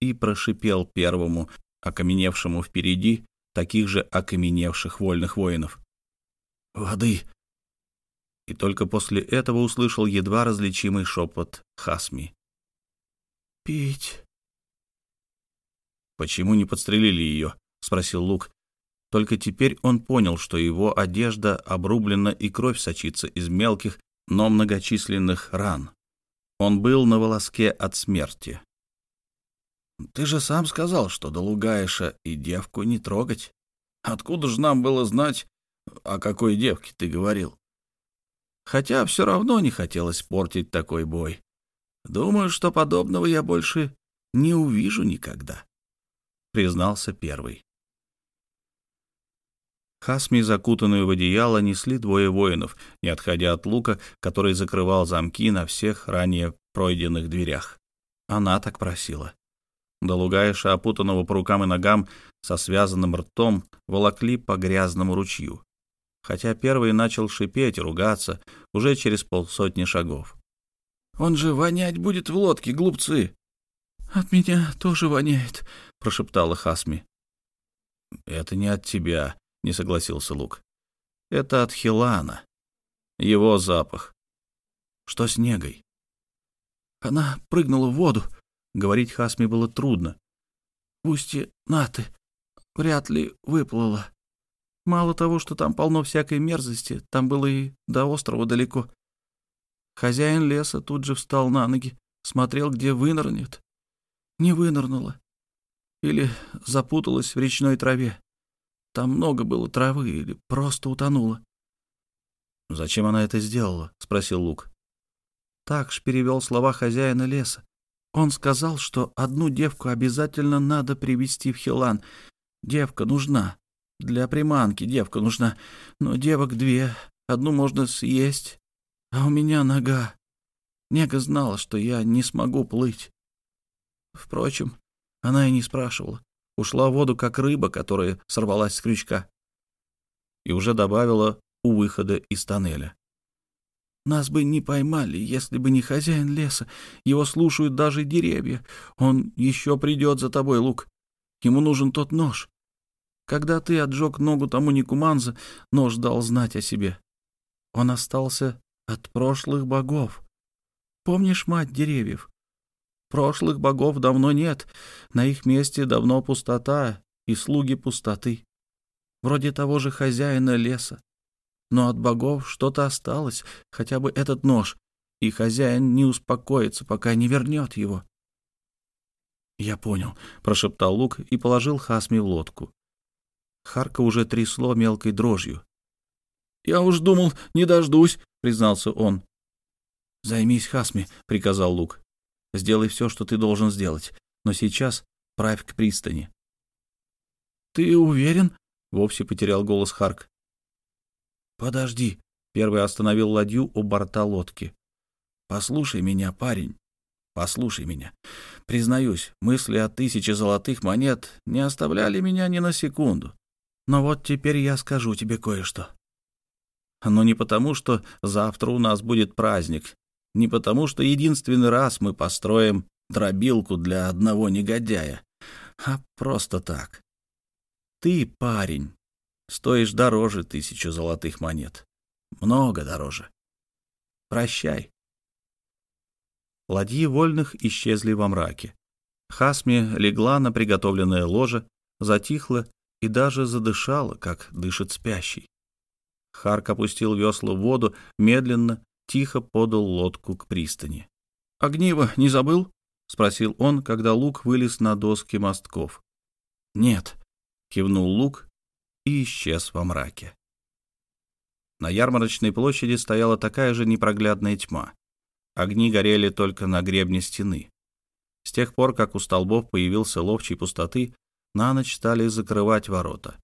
и прошипел первому, окаменевшему впереди, таких же окаменевших вольных воинов. «Воды!» И только после этого услышал едва различимый шепот Хасми. «Пить!» «Почему не подстрелили ее?» — спросил Лук. Только теперь он понял, что его одежда обрублена и кровь сочится из мелких, но многочисленных ран. Он был на волоске от смерти. «Ты же сам сказал, что до Лугаиша и девку не трогать. Откуда же нам было знать, о какой девке ты говорил? Хотя все равно не хотелось портить такой бой. Думаю, что подобного я больше не увижу никогда», — признался первый. Хасми, закутанную в одеяло, несли двое воинов, не отходя от лука, который закрывал замки на всех ранее пройденных дверях. Она так просила. До Лугаиша, опутанного по рукам и ногам, со связанным ртом, волокли по грязному ручью. Хотя первый начал шипеть и ругаться уже через полсотни шагов. «Он же вонять будет в лодке, глупцы!» «От меня тоже воняет», — прошептала Хасми. «Это не от тебя», — не согласился Лук. «Это от Хилана. Его запах. Что с Негой?» «Она прыгнула в воду», Говорить Хасме было трудно. Пусть и Наты вряд ли выплыла. Мало того, что там полно всякой мерзости, там было и до острова далеко. Хозяин леса тут же встал на ноги, смотрел, где вынырнет. Не вынырнула. Или запуталась в речной траве. Там много было травы или просто утонула. «Зачем она это сделала?» — спросил Лук. Такш перевел слова хозяина леса. Он сказал, что одну девку обязательно надо привести в Хилан. Девка нужна. Для приманки девка нужна. Но девок две. Одну можно съесть. А у меня нога. Нега знала, что я не смогу плыть. Впрочем, она и не спрашивала. Ушла в воду, как рыба, которая сорвалась с крючка. И уже добавила у выхода из тоннеля. Нас бы не поймали, если бы не хозяин леса. Его слушают даже деревья. Он еще придет за тобой, Лук. Ему нужен тот нож. Когда ты отжег ногу тому Никуманза, нож дал знать о себе. Он остался от прошлых богов. Помнишь мать деревьев? Прошлых богов давно нет. На их месте давно пустота и слуги пустоты. Вроде того же хозяина леса но от богов что-то осталось, хотя бы этот нож, и хозяин не успокоится, пока не вернет его. «Я понял», — прошептал Лук и положил Хасми в лодку. Харка уже трясло мелкой дрожью. «Я уж думал, не дождусь», — признался он. «Займись Хасми», — приказал Лук. «Сделай все, что ты должен сделать, но сейчас правь к пристани». «Ты уверен?» — вовсе потерял голос Харк. «Подожди!» — первый остановил ладью у борта лодки. «Послушай меня, парень, послушай меня. Признаюсь, мысли о тысяче золотых монет не оставляли меня ни на секунду. Но вот теперь я скажу тебе кое-что. Но не потому, что завтра у нас будет праздник, не потому, что единственный раз мы построим дробилку для одного негодяя, а просто так. Ты, парень, Стоишь дороже тысячу золотых монет. Много дороже. Прощай. Ладьи вольных исчезли во мраке. Хасми легла на приготовленное ложе, затихла и даже задышала, как дышит спящий. Харк опустил весла в воду, медленно, тихо подал лодку к пристани. «Огниво не забыл?» — спросил он, когда лук вылез на доски мостков. «Нет», кивнул лук и исчез во мраке. На ярмарочной площади стояла такая же непроглядная тьма. Огни горели только на гребне стены. С тех пор, как у столбов появился ловчий пустоты, на ночь стали закрывать ворота.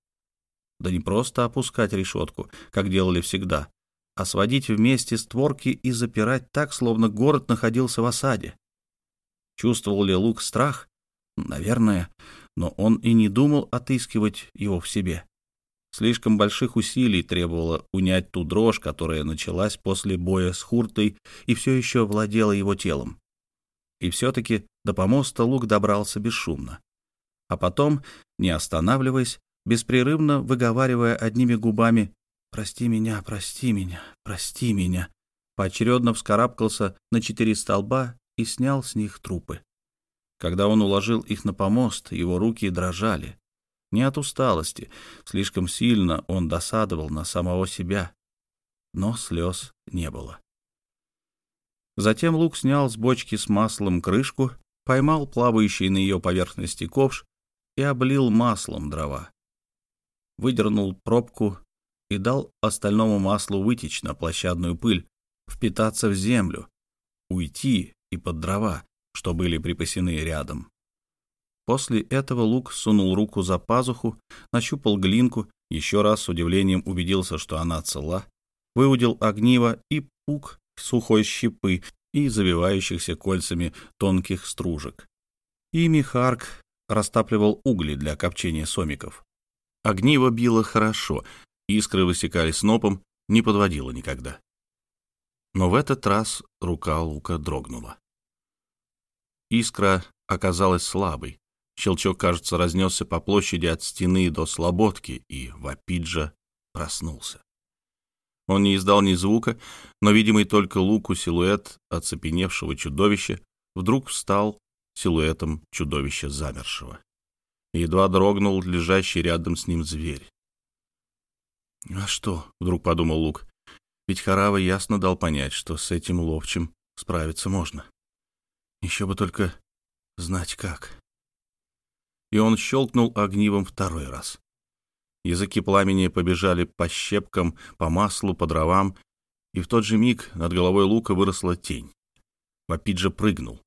Да не просто опускать решетку, как делали всегда, а сводить вместе створки и запирать так, словно город находился в осаде. Чувствовал ли Лук страх? Наверное, но он и не думал отыскивать его в себе. Слишком больших усилий требовало унять ту дрожь, которая началась после боя с Хуртой и все еще владела его телом. И все-таки до помоста Лук добрался бесшумно. А потом, не останавливаясь, беспрерывно выговаривая одними губами «Прости меня, прости меня, прости меня», поочередно вскарабкался на четыре столба и снял с них трупы. Когда он уложил их на помост, его руки дрожали. Не от усталости, слишком сильно он досадовал на самого себя, но слез не было. Затем Лук снял с бочки с маслом крышку, поймал плавающий на ее поверхности ковш и облил маслом дрова. Выдернул пробку и дал остальному маслу вытечь на площадную пыль, впитаться в землю, уйти и под дрова, что были припасены рядом. После этого Лук сунул руку за пазуху, нащупал глинку, еще раз с удивлением убедился, что она цела, выудил огниво и пук сухой щепы и завивающихся кольцами тонких стружек. И Михарк растапливал угли для копчения сомиков. Огниво било хорошо, искры высекали снопом, не подводило никогда. Но в этот раз рука Лука дрогнула. Искра оказалась слабой. Щелчок, кажется, разнесся по площади от стены до слободки, и Вапиджа проснулся. Он не издал ни звука, но видимый только луку силуэт оцепеневшего чудовища вдруг встал силуэтом чудовища замершего. Едва дрогнул лежащий рядом с ним зверь. «А что?» — вдруг подумал Лук. «Ведь Харава ясно дал понять, что с этим ловчим справиться можно». Еще бы только знать как. И он щелкнул огнивом второй раз. Языки пламени побежали по щепкам, по маслу, по дровам, и в тот же миг над головой Лука выросла тень. Вапиджа прыгнул.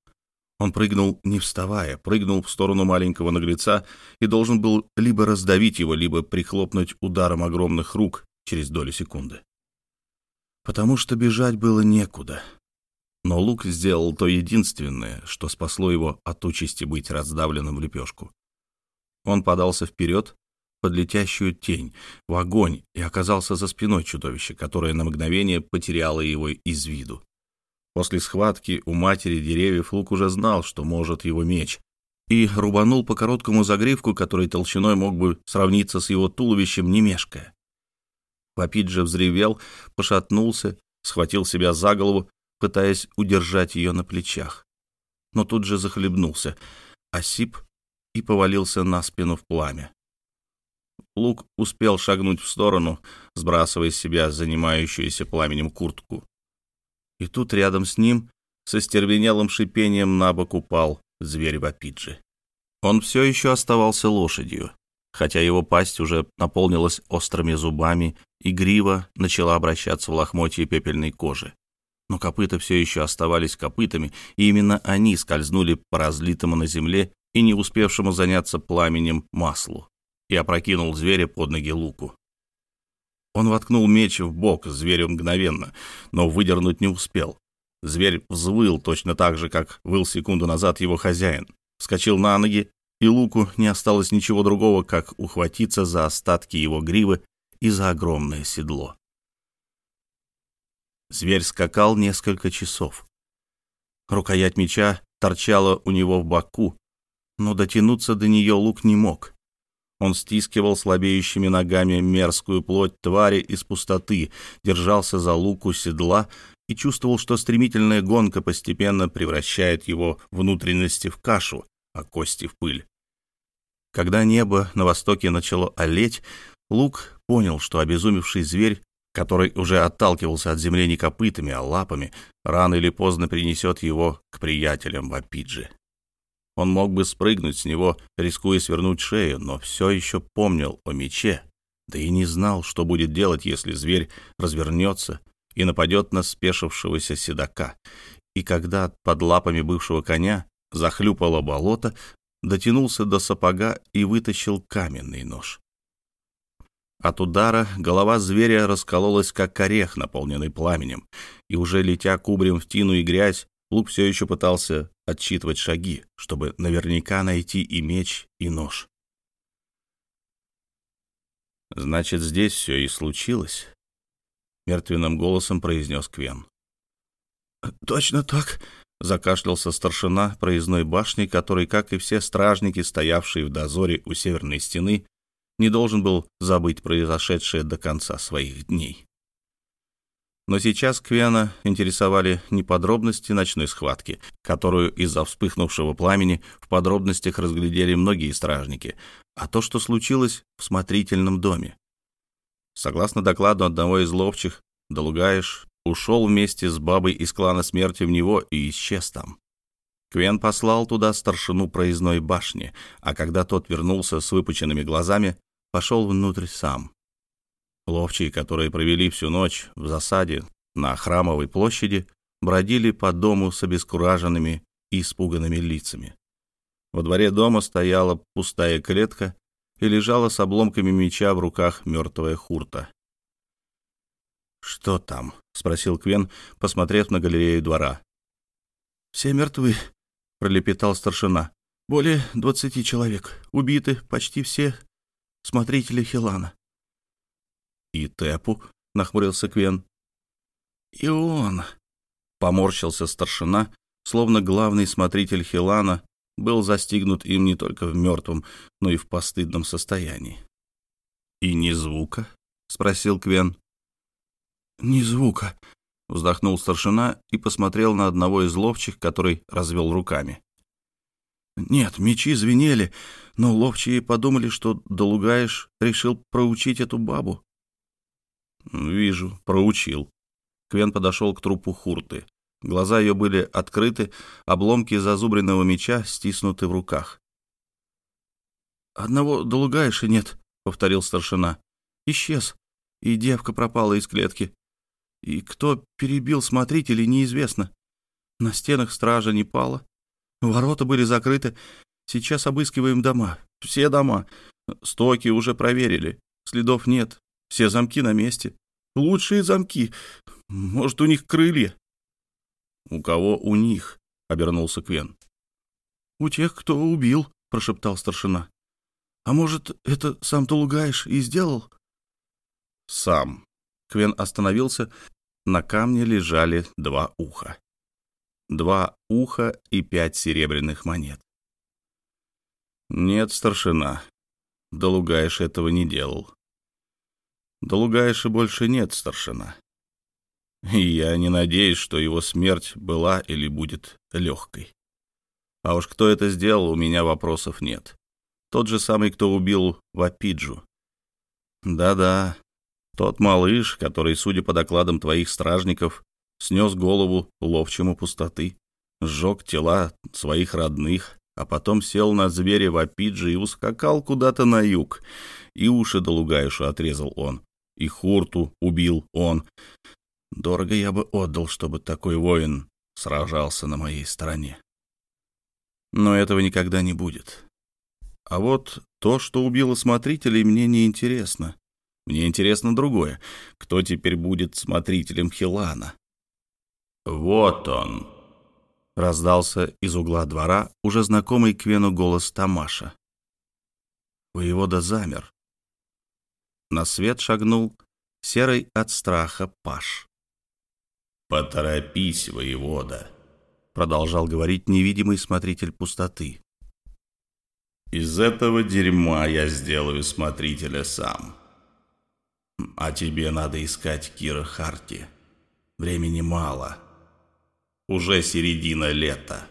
Он прыгнул, не вставая, прыгнул в сторону маленького наглеца и должен был либо раздавить его, либо прихлопнуть ударом огромных рук через долю секунды. Потому что бежать было некуда. Но Лук сделал то единственное, что спасло его от участи быть раздавленным в лепешку. Он подался вперед под летящую тень, в огонь, и оказался за спиной чудовища, которое на мгновение потеряло его из виду. После схватки у матери деревьев Лук уже знал, что может его меч, и рубанул по короткому загривку, который толщиной мог бы сравниться с его туловищем, не мешкая. Папиджа взревел, пошатнулся, схватил себя за голову пытаясь удержать ее на плечах. Но тут же захлебнулся, осип и повалился на спину в пламя. Лук успел шагнуть в сторону, сбрасывая с себя занимающуюся пламенем куртку. И тут рядом с ним со стервенелым шипением на бок упал зверь Вапиджи. Он все еще оставался лошадью, хотя его пасть уже наполнилась острыми зубами, и грива начала обращаться в лохмотье пепельной кожи но копыта все еще оставались копытами, и именно они скользнули по разлитому на земле и не успевшему заняться пламенем маслу, и опрокинул зверя под ноги луку. Он воткнул меч в бок зверю мгновенно, но выдернуть не успел. Зверь взвыл точно так же, как выл секунду назад его хозяин. Вскочил на ноги, и луку не осталось ничего другого, как ухватиться за остатки его гривы и за огромное седло. Зверь скакал несколько часов. Рукоять меча торчала у него в боку, но дотянуться до нее лук не мог. Он стискивал слабеющими ногами мерзкую плоть твари из пустоты, держался за луку седла и чувствовал, что стремительная гонка постепенно превращает его внутренности в кашу, а кости в пыль. Когда небо на востоке начало олеть, Лук понял, что обезумевший зверь который уже отталкивался от земли не копытами, а лапами, рано или поздно принесет его к приятелям в Апидже. Он мог бы спрыгнуть с него, рискуя свернуть шею, но все еще помнил о мече, да и не знал, что будет делать, если зверь развернется и нападет на спешившегося седока. И когда под лапами бывшего коня захлюпало болото, дотянулся до сапога и вытащил каменный нож. От удара голова зверя раскололась, как орех, наполненный пламенем, и уже летя кубрем в тину и грязь, Лук все еще пытался отсчитывать шаги, чтобы наверняка найти и меч, и нож. «Значит, здесь все и случилось?» — мертвенным голосом произнес Квен. «Точно так», — закашлялся старшина проездной башни, который, как и все стражники, стоявшие в дозоре у северной стены, не должен был забыть произошедшее до конца своих дней. Но сейчас Квена интересовали не подробности ночной схватки, которую из-за вспыхнувшего пламени в подробностях разглядели многие стражники, а то, что случилось в смотрительном доме. Согласно докладу одного из ловчих, Долугаиш ушел вместе с бабой из клана смерти в него и исчез там. Квен послал туда старшину проездной башни, а когда тот вернулся с выпученными глазами, пошел внутрь сам. Ловчие, которые провели всю ночь в засаде на Храмовой площади, бродили по дому с обескураженными и испуганными лицами. Во дворе дома стояла пустая клетка и лежала с обломками меча в руках мертвая хурта. «Что там?» — спросил Квен, посмотрев на галерею двора. «Все мертвы», — пролепетал старшина. «Более двадцати человек. Убиты почти все смотрители Хилана. «И Тепу?» — нахмурился Квен. «И он!» — поморщился старшина, словно главный смотритель Хилана был застигнут им не только в мертвом, но и в постыдном состоянии. «И ни звука?» — спросил Квен. «Ни звука», — вздохнул старшина и посмотрел на одного из ловчих, который развел руками. «Нет, мечи звенели, но ловчие подумали, что Долугаиш решил проучить эту бабу. «Вижу, проучил». Квен подошел к трупу Хурты. Глаза ее были открыты, обломки зазубренного меча стиснуты в руках. «Одного Долугаиша нет», — повторил старшина. «Исчез, и девка пропала из клетки. И кто перебил смотрителей, неизвестно. На стенах стража не пала. Ворота были закрыты. Сейчас обыскиваем дома. Все дома. Стоки уже проверили. Следов нет. Все замки на месте. Лучшие замки. Может, у них крылья? — У кого у них? — обернулся Квен. — У тех, кто убил, — прошептал старшина. — А может, это сам Тулугаиш и сделал? — Сам. Квен остановился. На камне лежали два уха. Два уха и пять серебряных монет. Нет, старшина, Долугаиш этого не делал. Да Лугаиша больше нет, старшина. И я не надеюсь, что его смерть была или будет легкой. А уж кто это сделал, у меня вопросов нет. Тот же самый, кто убил Вапиджу. Да-да, тот малыш, который, судя по докладам твоих стражников, снес голову ловчему пустоты, сжег тела своих родных, а потом сел на зверя Вапиджи и ускакал куда-то на юг, и уши до отрезал он, и Хурту убил он. Дорого я бы отдал, чтобы такой воин сражался на моей стороне. Но этого никогда не будет. А вот то, что убило смотрителей, мне не интересно. Мне интересно другое. Кто теперь будет смотрителем Хилана? «Вот он!» — раздался из угла двора уже знакомый Квену голос Тамаша. Воевода замер, на свет шагнул серый от страха паш. «Поторопись, воевода», — продолжал говорить невидимый смотритель пустоты. «Из этого дерьма я сделаю смотрителя сам. А тебе надо искать Кира Харти. Времени мало. Уже середина лета».